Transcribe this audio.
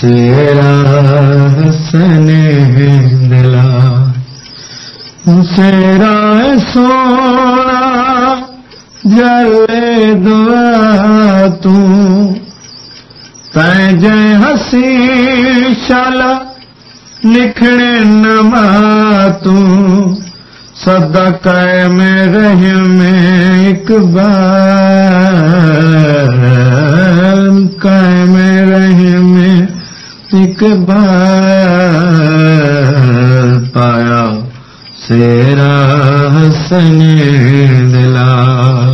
سیرا حسن دلا۔ سیرا سونا جلے دعا تجے ہسی شالا لکھنے نما تدق میں رہ میں ایک بار پایا سیرا حسن دلا